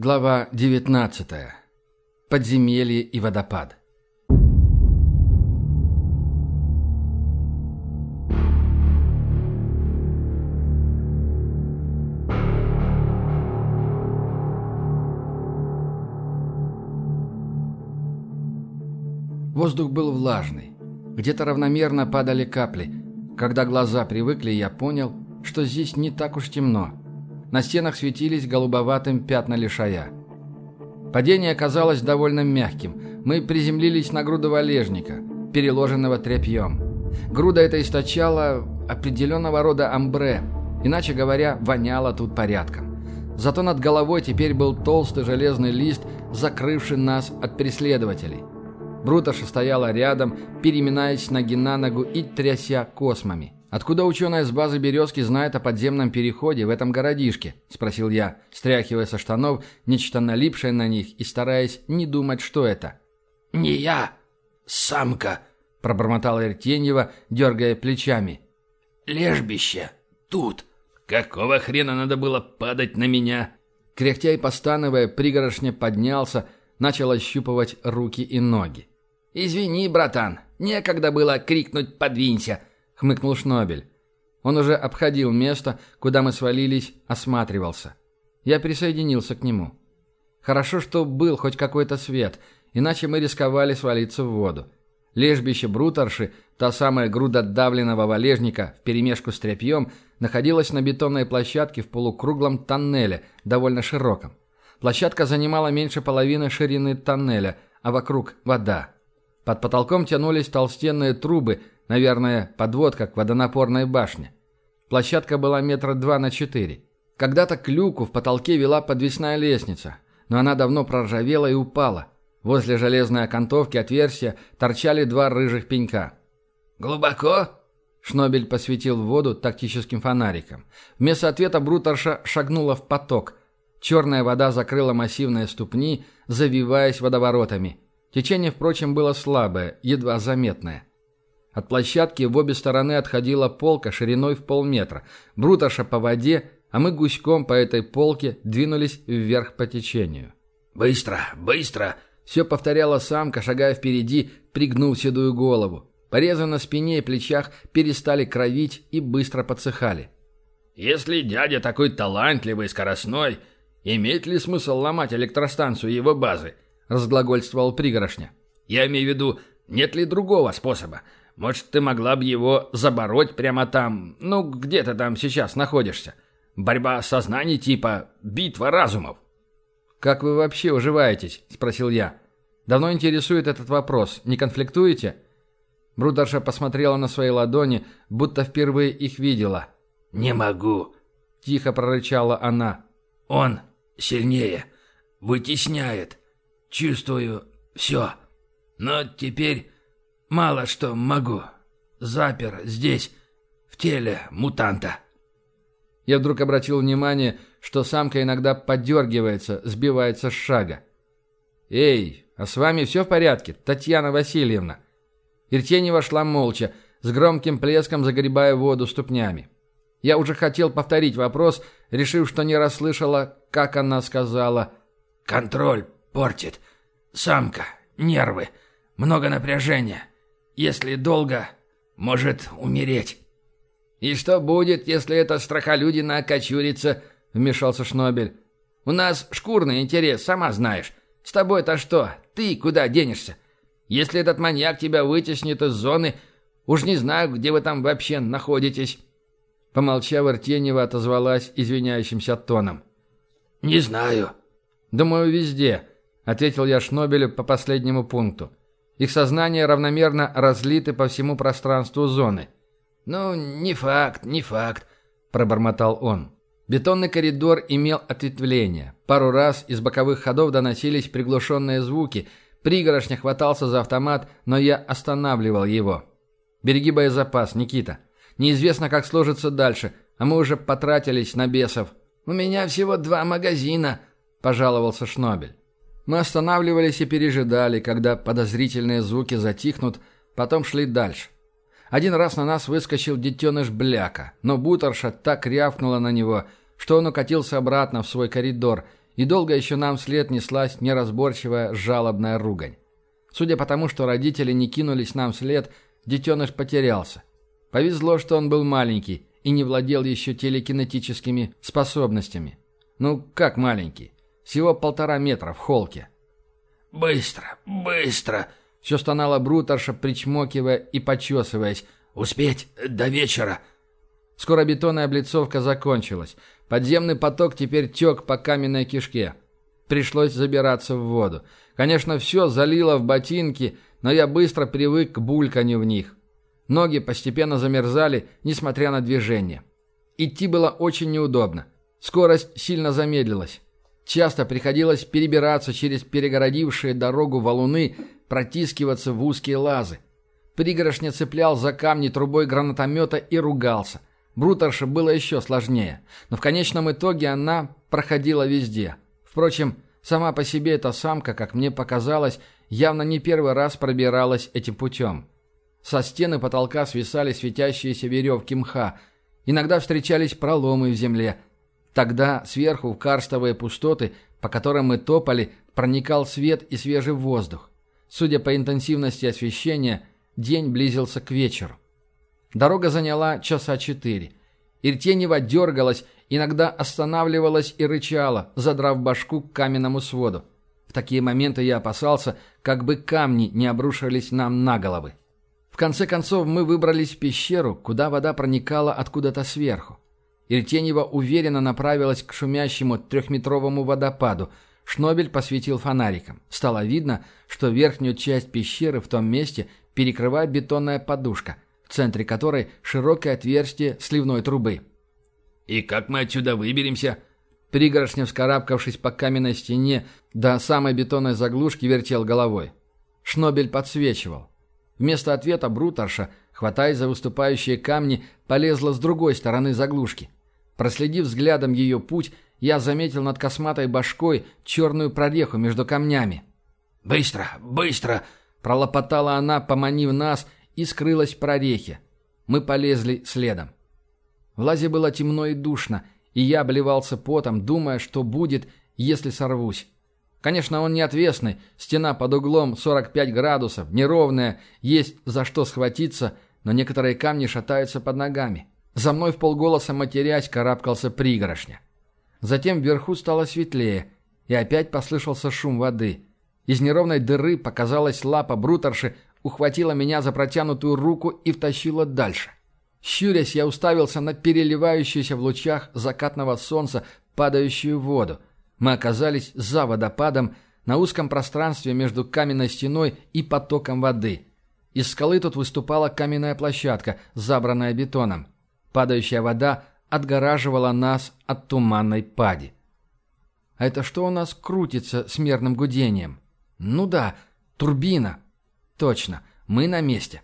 Глава 19. Подземелье и водопад. Воздух был влажный. Где-то равномерно падали капли. Когда глаза привыкли, я понял, что здесь не так уж темно. На стенах светились голубоватым пятна лишая. Падение оказалось довольно мягким. Мы приземлились на груду валежника, переложенного тряпьем. Груда эта источала определенного рода амбре, иначе говоря, воняла тут порядком. Зато над головой теперь был толстый железный лист, закрывший нас от преследователей. Бруташа стояла рядом, переминаясь ноги на ногу и тряся космами. «Откуда ученая с базы «Березки» знает о подземном переходе в этом городишке?» – спросил я, стряхивая со штанов нечто налипшее на них и стараясь не думать, что это. «Не я, самка», – пробормотала Иртеньева, дергая плечами. «Лежбище. Тут. Какого хрена надо было падать на меня?» Кряхтя и постановая, пригорошня поднялся, начал ощупывать руки и ноги. «Извини, братан, некогда было крикнуть «подвинься», — хмыкнул Шнобель. Он уже обходил место, куда мы свалились, осматривался. Я присоединился к нему. Хорошо, что был хоть какой-то свет, иначе мы рисковали свалиться в воду. Лежбище Бруторши, та самая груда давленного валежника вперемешку с тряпьем, находилась на бетонной площадке в полукруглом тоннеле, довольно широком. Площадка занимала меньше половины ширины тоннеля, а вокруг вода. Под потолком тянулись толстенные трубы, наверное, подводка к водонапорной башне. Площадка была метра два на четыре. Когда-то к люку в потолке вела подвесная лестница, но она давно проржавела и упала. Возле железной окантовки отверстия торчали два рыжих пенька. «Глубоко?» Шнобель посветил в воду тактическим фонариком. Вместо ответа Брутерша шагнула в поток. Черная вода закрыла массивные ступни, завиваясь водоворотами – Течение, впрочем, было слабое, едва заметное. От площадки в обе стороны отходила полка шириной в полметра. Бруташа по воде, а мы гуськом по этой полке двинулись вверх по течению. «Быстро, быстро!» Все повторяла самка, шагая впереди, пригнув седую голову. Порезы на спине и плечах перестали кровить и быстро подсыхали. «Если дядя такой талантливый и скоростной, имеет ли смысл ломать электростанцию его базы?» — разглагольствовал пригорошня. «Я имею в виду, нет ли другого способа? Может, ты могла бы его забороть прямо там, ну, где ты там сейчас находишься? Борьба сознаний типа битва разумов». «Как вы вообще уживаетесь?» — спросил я. «Давно интересует этот вопрос. Не конфликтуете?» Брудерша посмотрела на свои ладони, будто впервые их видела. «Не могу», — тихо прорычала она. «Он сильнее, вытесняет. Чувствую все. Но теперь мало что могу. Запер здесь, в теле мутанта. Я вдруг обратил внимание, что самка иногда подергивается, сбивается с шага. «Эй, а с вами все в порядке, Татьяна Васильевна?» Иртенева шла молча, с громким плеском загребая воду ступнями. Я уже хотел повторить вопрос, решив, что не расслышала, как она сказала «Контроль Портит. Самка. Нервы. Много напряжения. Если долго, может умереть. «И что будет, если эта страхолюдина окочурится?» — вмешался Шнобель. «У нас шкурный интерес, сама знаешь. С тобой-то что? Ты куда денешься? Если этот маньяк тебя вытеснит из зоны, уж не знаю, где вы там вообще находитесь». Помолчав, Артеньева отозвалась извиняющимся тоном. «Не знаю». «Думаю, везде ответил я Шнобелю по последнему пункту. Их сознание равномерно разлиты по всему пространству зоны. «Ну, не факт, не факт», – пробормотал он. Бетонный коридор имел ответвление. Пару раз из боковых ходов доносились приглушенные звуки. Пригорошня хватался за автомат, но я останавливал его. «Береги боезапас, Никита. Неизвестно, как сложится дальше, а мы уже потратились на бесов». «У меня всего два магазина», – пожаловался Шнобель. Мы останавливались и пережидали, когда подозрительные звуки затихнут, потом шли дальше. Один раз на нас выскочил детеныш Бляка, но бутерша так рявкнула на него, что он укатился обратно в свой коридор, и долго еще нам вслед неслась неразборчивая жалобная ругань. Судя по тому, что родители не кинулись нам вслед, детеныш потерялся. Повезло, что он был маленький и не владел еще телекинетическими способностями. Ну, как маленький? Всего полтора метра в холке. «Быстро, быстро!» Все стонала Брутерша, причмокивая и почесываясь. «Успеть до вечера!» Скоро бетонная облицовка закончилась. Подземный поток теперь тек по каменной кишке. Пришлось забираться в воду. Конечно, все залило в ботинки, но я быстро привык к бульканью в них. Ноги постепенно замерзали, несмотря на движение. Идти было очень неудобно. Скорость сильно замедлилась. Часто приходилось перебираться через перегородившие дорогу валуны, протискиваться в узкие лазы. Пригорошня цеплял за камни трубой гранатомета и ругался. Брутерше было еще сложнее, но в конечном итоге она проходила везде. Впрочем, сама по себе эта самка, как мне показалось, явно не первый раз пробиралась этим путем. Со стены потолка свисали светящиеся веревки мха. Иногда встречались проломы в земле. Тогда сверху в карстовые пустоты, по которым мы топали, проникал свет и свежий воздух. Судя по интенсивности освещения, день близился к вечеру. Дорога заняла часа четыре. Иртенева дергалась, иногда останавливалась и рычала, задрав башку к каменному своду. В такие моменты я опасался, как бы камни не обрушились нам на головы. В конце концов мы выбрались в пещеру, куда вода проникала откуда-то сверху. Иртенева уверенно направилась к шумящему трехметровому водопаду – Шнобель посветил фонариком. Стало видно, что верхнюю часть пещеры в том месте перекрывает бетонная подушка, в центре которой широкое отверстие сливной трубы. «И как мы отсюда выберемся?» Пригоршня, вскарабкавшись по каменной стене, до самой бетонной заглушки вертел головой. Шнобель подсвечивал. Вместо ответа Брутерша, хватаясь за выступающие камни, полезла с другой стороны заглушки. Проследив взглядом ее путь, я заметил над косматой башкой черную прореху между камнями. «Быстро, быстро!» – пролопотала она, поманив нас, и скрылась в прорехе. Мы полезли следом. В лазе было темно и душно, и я обливался потом, думая, что будет, если сорвусь. Конечно, он не отвесный, стена под углом 45 градусов, неровная, есть за что схватиться, но некоторые камни шатаются под ногами. За мной в полголоса матерясь карабкался пригорошня. Затем вверху стало светлее, и опять послышался шум воды. Из неровной дыры показалась лапа брутерши, ухватила меня за протянутую руку и втащила дальше. Щурясь, я уставился на переливающуюся в лучах закатного солнца падающую воду. Мы оказались за водопадом на узком пространстве между каменной стеной и потоком воды. Из скалы тут выступала каменная площадка, забранная бетоном. Падающая вода отгораживала нас от туманной пади. А это что у нас крутится с мерным гудением? Ну да, турбина. Точно, мы на месте.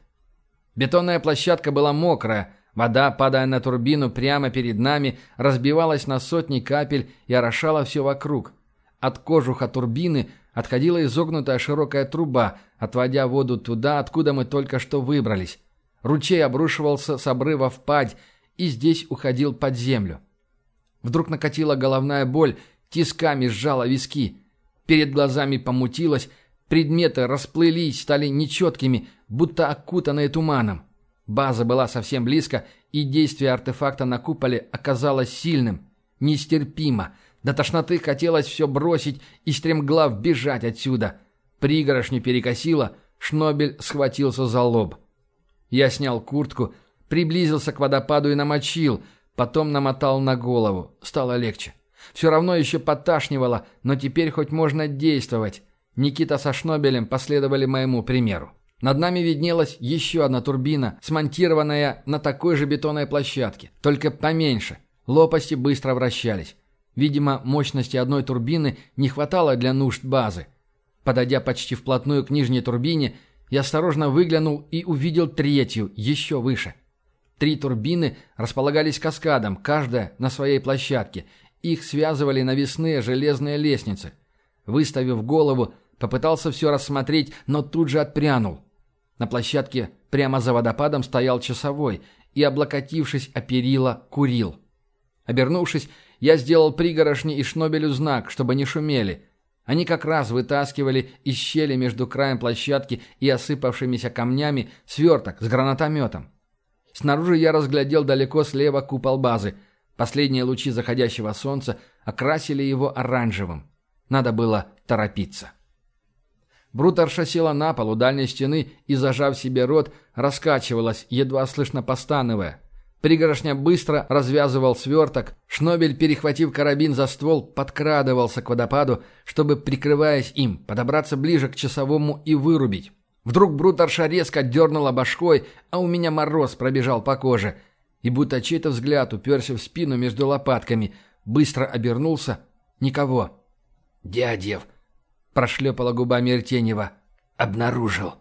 Бетонная площадка была мокрая, вода, падая на турбину прямо перед нами, разбивалась на сотни капель и орошала все вокруг. От кожуха турбины отходила изогнутая широкая труба, отводя воду туда, откуда мы только что выбрались. Ручей обрушивался с обрыва в падь, и здесь уходил под землю. Вдруг накатила головная боль, тисками сжала виски. Перед глазами помутилось, предметы расплылись, стали нечеткими, будто окутанные туманом. База была совсем близко, и действие артефакта на куполе оказалось сильным, нестерпимо. До тошноты хотелось все бросить и стремглав бежать отсюда. Пригорошню перекосило, Шнобель схватился за лоб. Я снял куртку, Приблизился к водопаду и намочил, потом намотал на голову. Стало легче. Все равно еще поташнивало, но теперь хоть можно действовать. Никита со Шнобелем последовали моему примеру. Над нами виднелась еще одна турбина, смонтированная на такой же бетонной площадке, только поменьше. Лопасти быстро вращались. Видимо, мощности одной турбины не хватало для нужд базы. Подойдя почти вплотную к нижней турбине, я осторожно выглянул и увидел третью, еще выше – Три турбины располагались каскадом, каждая на своей площадке. Их связывали навесные железные лестницы. Выставив голову, попытался все рассмотреть, но тут же отпрянул. На площадке прямо за водопадом стоял часовой и, облокотившись о перила, курил. Обернувшись, Я сделал пригорошни и шнобелю знак, чтобы не шумели. Они как раз вытаскивали из щели между краем площадки и осыпавшимися камнями сверток с гранатометом. Снаружи я разглядел далеко слева купол базы. Последние лучи заходящего солнца окрасили его оранжевым. Надо было торопиться. Брутерша села на пол у дальней стены и, зажав себе рот, раскачивалась, едва слышно постановая. Пригорошня быстро развязывал сверток. Шнобель, перехватив карабин за ствол, подкрадывался к водопаду, чтобы, прикрываясь им, подобраться ближе к часовому и вырубить. Вдруг Брутерша резко дернула башкой, а у меня мороз пробежал по коже. И будто чей-то взгляд уперся в спину между лопатками. Быстро обернулся. Никого. «Дядев!» — прошлепала губами Иртенева. «Обнаружил!»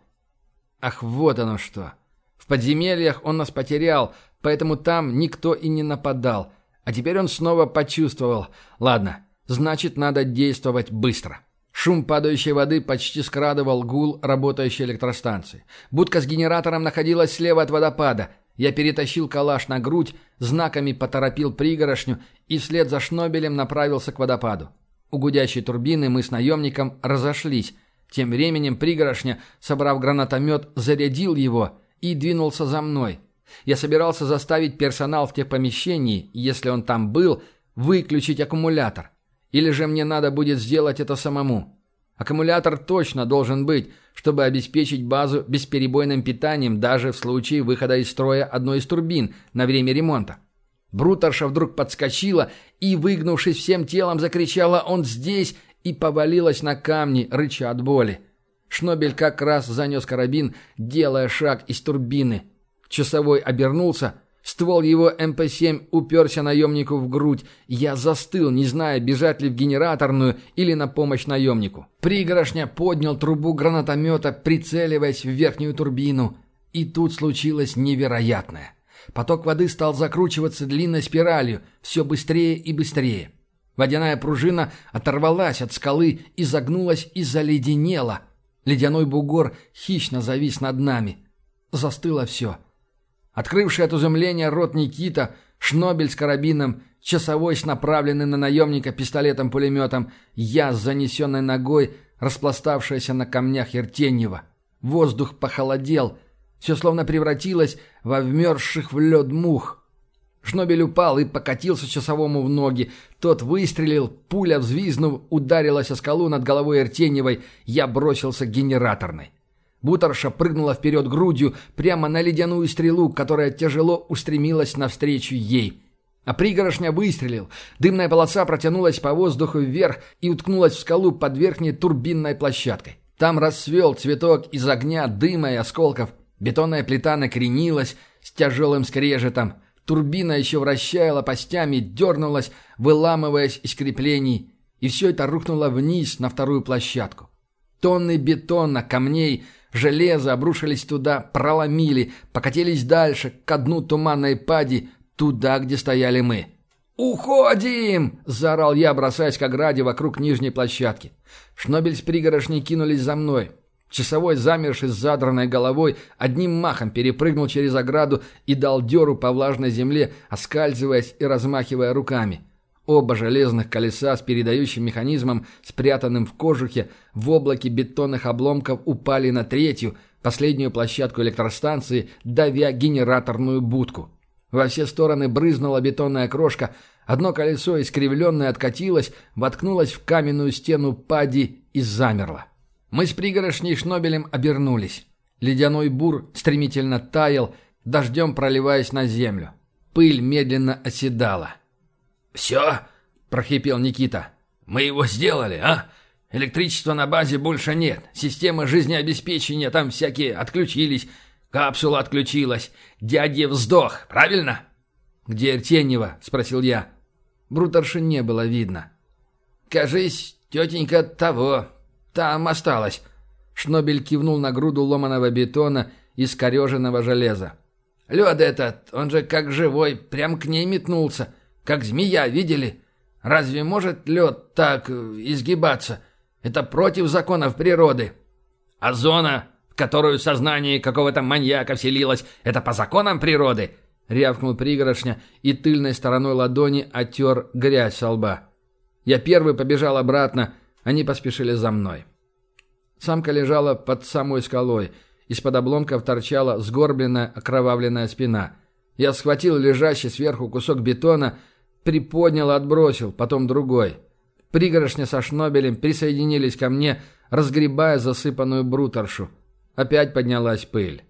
«Ах, вот оно что!» В подземельях он нас потерял, поэтому там никто и не нападал. А теперь он снова почувствовал. Ладно, значит, надо действовать быстро. Шум падающей воды почти скрадывал гул работающей электростанции. Будка с генератором находилась слева от водопада. Я перетащил калаш на грудь, знаками поторопил пригорошню и вслед за шнобелем направился к водопаду. У гудящей турбины мы с наемником разошлись. Тем временем пригорошня, собрав гранатомет, зарядил его и двинулся за мной. Я собирался заставить персонал в тех помещении, если он там был, выключить аккумулятор. Или же мне надо будет сделать это самому. Аккумулятор точно должен быть, чтобы обеспечить базу бесперебойным питанием даже в случае выхода из строя одной из турбин на время ремонта. Брутерша вдруг подскочила и, выгнувшись всем телом, закричала «Он здесь!» и повалилась на камни, рыча от боли. Шнобель как раз занес карабин, делая шаг из турбины. Часовой обернулся. Ствол его МП-7 уперся наемнику в грудь. Я застыл, не зная, бежать ли в генераторную или на помощь наемнику. Пригорошня поднял трубу гранатомета, прицеливаясь в верхнюю турбину. И тут случилось невероятное. Поток воды стал закручиваться длинной спиралью, все быстрее и быстрее. Водяная пружина оторвалась от скалы, изогнулась и заледенела – Ледяной бугор хищно завис над нами. Застыло все. Открывший от изумления рот Никита, Шнобель с карабином, часовой с направленным на наемника пистолетом-пулеметом, я с занесенной ногой, распластавшаяся на камнях Ертеньева. Воздух похолодел, все словно превратилось во вмерзших в лед мух. Шнобель упал и покатился часовому в ноги. Тот выстрелил, пуля, взвизнув, ударилась о скалу над головой Артеньевой. Я бросился к генераторной. Буторша прыгнула вперед грудью прямо на ледяную стрелу, которая тяжело устремилась навстречу ей. А пригорошня выстрелил. Дымная полоса протянулась по воздуху вверх и уткнулась в скалу под верхней турбинной площадкой. Там расцвел цветок из огня, дыма и осколков. Бетонная плита накренилась с тяжелым скрежетом. Турбина еще вращая лопастями, дернулась, выламываясь из креплений, и все это рухнуло вниз на вторую площадку. Тонны бетона, камней, железа обрушились туда, проломили, покатились дальше, к дну туманной пади, туда, где стояли мы. «Уходим!» – заорал я, бросаясь к ограде вокруг нижней площадки. Шнобель с пригорошней кинулись за мной. Часовой, замерший с задранной головой, одним махом перепрыгнул через ограду и дал дёру по влажной земле, оскальзываясь и размахивая руками. Оба железных колеса с передающим механизмом, спрятанным в кожухе, в облаке бетонных обломков упали на третью, последнюю площадку электростанции, давя генераторную будку. Во все стороны брызнула бетонная крошка, одно колесо, искривленное, откатилось, воткнулось в каменную стену пади и замерло. Мы с пригорошней Шнобелем обернулись. Ледяной бур стремительно таял, дождем проливаясь на землю. Пыль медленно оседала. «Все?» – прохипел Никита. «Мы его сделали, а? Электричества на базе больше нет. Системы жизнеобеспечения там всякие отключились. Капсула отключилась. Дядя вздох, правильно?» «Где Артеньева?» – спросил я. Брутерши не было видно. «Кажись, тетенька того, «Там осталось». Шнобель кивнул на груду ломаного бетона и скореженного железа. «Лед этот, он же как живой, прям к ней метнулся. Как змея, видели? Разве может лед так э, изгибаться? Это против законов природы. А зона, в которую сознание какого-то маньяка вселилось, это по законам природы? — рявкнул пригорошня и тыльной стороной ладони оттер грязь со лба. Я первый побежал обратно, они поспешили за мной. Самка лежала под самой скалой, из-под обломков торчала сгорбленная окровавленная спина. Я схватил лежащий сверху кусок бетона, приподнял отбросил, потом другой. Пригорошня со шнобелем присоединились ко мне, разгребая засыпанную бруторшу. Опять поднялась пыль.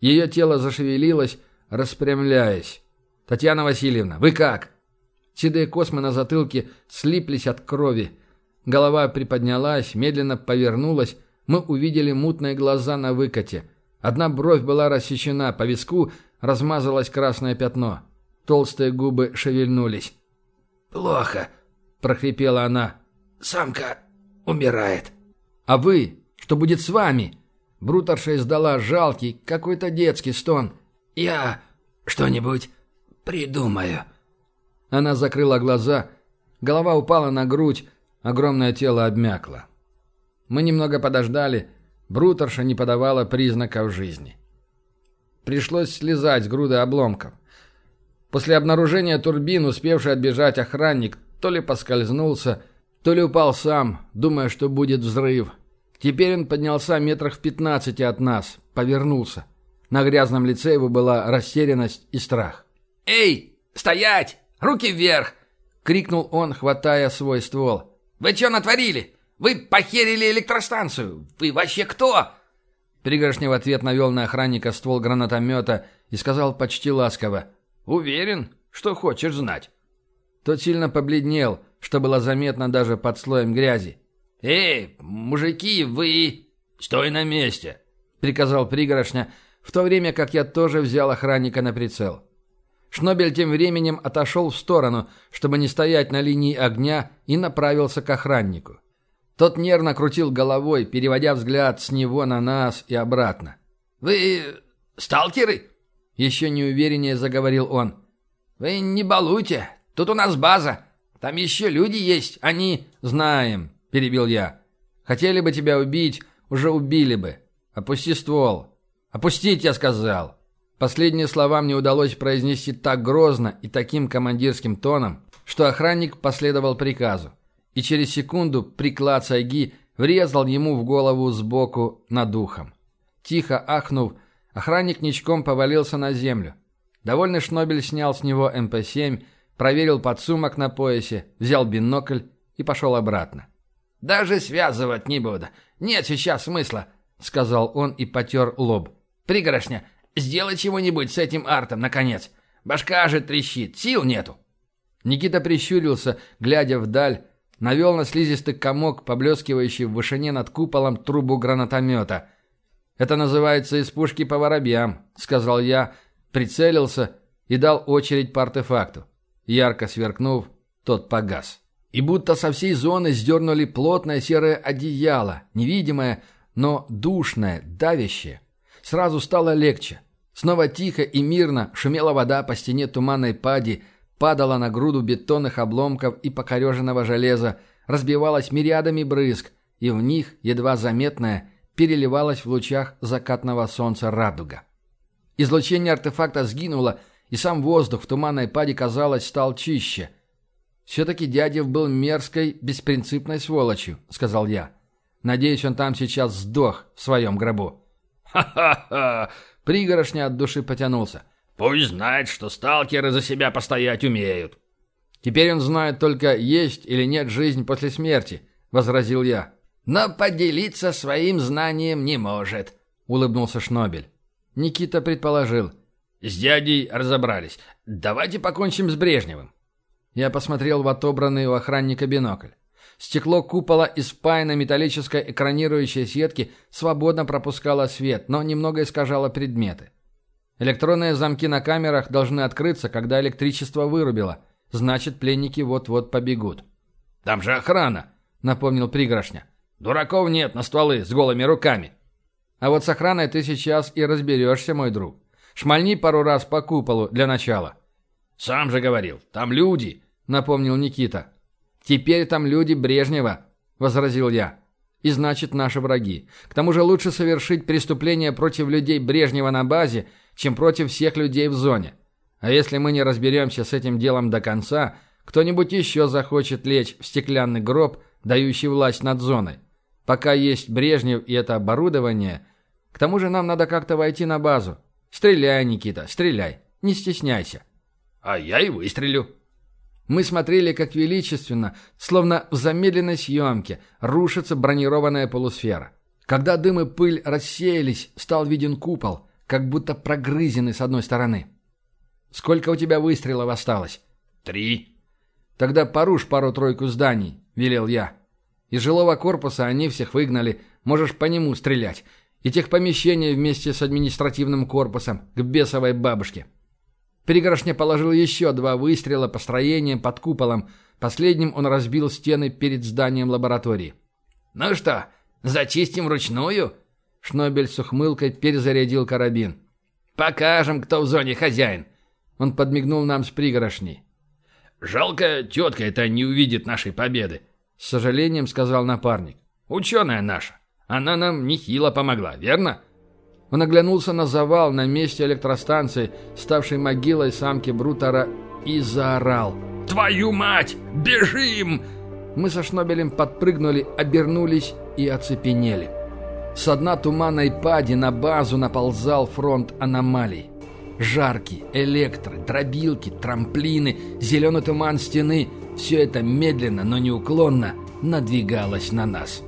Ее тело зашевелилось, распрямляясь. «Татьяна Васильевна, вы как?» Седые космы на затылке слиплись от крови. Голова приподнялась, медленно повернулась. Мы увидели мутные глаза на выкате. Одна бровь была рассечена, по виску размазалось красное пятно. Толстые губы шевельнулись. «Плохо», — прохрипела она. «Самка умирает». «А вы? Что будет с вами?» Брутерша издала жалкий, какой-то детский стон. «Я что-нибудь придумаю». Она закрыла глаза, голова упала на грудь, огромное тело обмякло. Мы немного подождали, Брутерша не подавала признаков жизни. Пришлось слезать с груды обломков. После обнаружения турбин, успевший отбежать охранник, то ли поскользнулся, то ли упал сам, думая, что будет взрыв. Теперь он поднялся метрах в пятнадцати от нас, повернулся. На грязном лице его была растерянность и страх. «Эй, стоять! Руки вверх!» — крикнул он, хватая свой ствол. «Вы что натворили? Вы похерили электростанцию! Вы вообще кто?» Пригоршня в ответ навел на охранника ствол гранатомета и сказал почти ласково. «Уверен, что хочешь знать». Тот сильно побледнел, что было заметно даже под слоем грязи. «Эй, мужики, вы...» «Стой на месте!» — приказал пригорошня, в то время как я тоже взял охранника на прицел. Шнобель тем временем отошел в сторону, чтобы не стоять на линии огня, и направился к охраннику. Тот нервно крутил головой, переводя взгляд с него на нас и обратно. «Вы сталкеры?» — еще неувереннее заговорил он. «Вы не балуйте, тут у нас база. Там еще люди есть, они...» «Знаем», перебил я. «Хотели бы тебя убить, уже убили бы. Опусти ствол». «Опустить, я сказал». Последние слова мне удалось произнести так грозно и таким командирским тоном, что охранник последовал приказу. И через секунду приклад Сайги врезал ему в голову сбоку над ухом. Тихо ахнув, охранник ничком повалился на землю. Довольный Шнобель снял с него МП-7, проверил подсумок на поясе, взял бинокль и пошел обратно. Даже связывать не буду. Нет сейчас смысла», — сказал он и потер лоб. «Пригорошня, сделай чего-нибудь с этим артом, наконец. Башка же трещит, сил нету». Никита прищурился, глядя вдаль, навел на слизистый комок, поблескивающий в вышине над куполом трубу гранатомета. «Это называется из пушки по воробьям», — сказал я, прицелился и дал очередь по артефакту. Ярко сверкнув, тот погас. И будто со всей зоны сдернули плотное серое одеяло, невидимое, но душное, давящее. Сразу стало легче. Снова тихо и мирно шумела вода по стене туманной пади, падала на груду бетонных обломков и покореженного железа, разбивалась мириадами брызг, и в них, едва заметная, переливалась в лучах закатного солнца радуга. Излучение артефакта сгинуло, и сам воздух в туманной паде, казалось, стал чище – «Все-таки Дядев был мерзкой, беспринципной сволочью», — сказал я. «Надеюсь, он там сейчас сдох в своем гробу». «Ха-ха-ха!» — пригорошня от души потянулся. «Пусть знает, что сталкеры за себя постоять умеют». «Теперь он знает только, есть или нет жизнь после смерти», — возразил я. «Но поделиться своим знанием не может», — улыбнулся Шнобель. Никита предположил. «С дядей разобрались. Давайте покончим с Брежневым. Я посмотрел в отобранный у охранника бинокль. Стекло купола из спаянной металлической экранирующей сетки свободно пропускало свет, но немного искажало предметы. Электронные замки на камерах должны открыться, когда электричество вырубило. Значит, пленники вот-вот побегут. «Там же охрана!» — напомнил пригоршня. «Дураков нет на стволы с голыми руками!» «А вот с охраной ты сейчас и разберешься, мой друг. Шмальни пару раз по куполу для начала». «Сам же говорил, там люди!» — напомнил Никита. «Теперь там люди Брежнева», — возразил я. «И значит, наши враги. К тому же лучше совершить преступление против людей Брежнева на базе, чем против всех людей в зоне. А если мы не разберемся с этим делом до конца, кто-нибудь еще захочет лечь в стеклянный гроб, дающий власть над зоной. Пока есть Брежнев и это оборудование, к тому же нам надо как-то войти на базу. Стреляй, Никита, стреляй, не стесняйся. А я и выстрелю. Мы смотрели, как величественно, словно в замедленной съемке, рушится бронированная полусфера. Когда дым и пыль рассеялись, стал виден купол, как будто прогрызенный с одной стороны. «Сколько у тебя выстрелов осталось?» «Три». «Тогда порушь пару-тройку зданий», — велел я. «Из жилого корпуса они всех выгнали, можешь по нему стрелять. И тех помещений вместе с административным корпусом, к бесовой бабушке». Перегоршня положил еще два выстрела по строениям под куполом. Последним он разбил стены перед зданием лаборатории. «Ну что, зачистим вручную?» Шнобель с ухмылкой перезарядил карабин. «Покажем, кто в зоне хозяин». Он подмигнул нам с пригорошней. «Жалко, тетка это не увидит нашей победы», — с сожалением сказал напарник. «Ученая наша. Она нам нехило помогла, верно?» Он оглянулся на завал на месте электростанции, ставшей могилой самки Брутера, и заорал. «Твою мать! Бежим!» Мы со Шнобелем подпрыгнули, обернулись и оцепенели. С дна туманной пади на базу наползал фронт аномалий. Жарки, электры, дробилки, трамплины, зеленый туман стены – все это медленно, но неуклонно надвигалось на нас.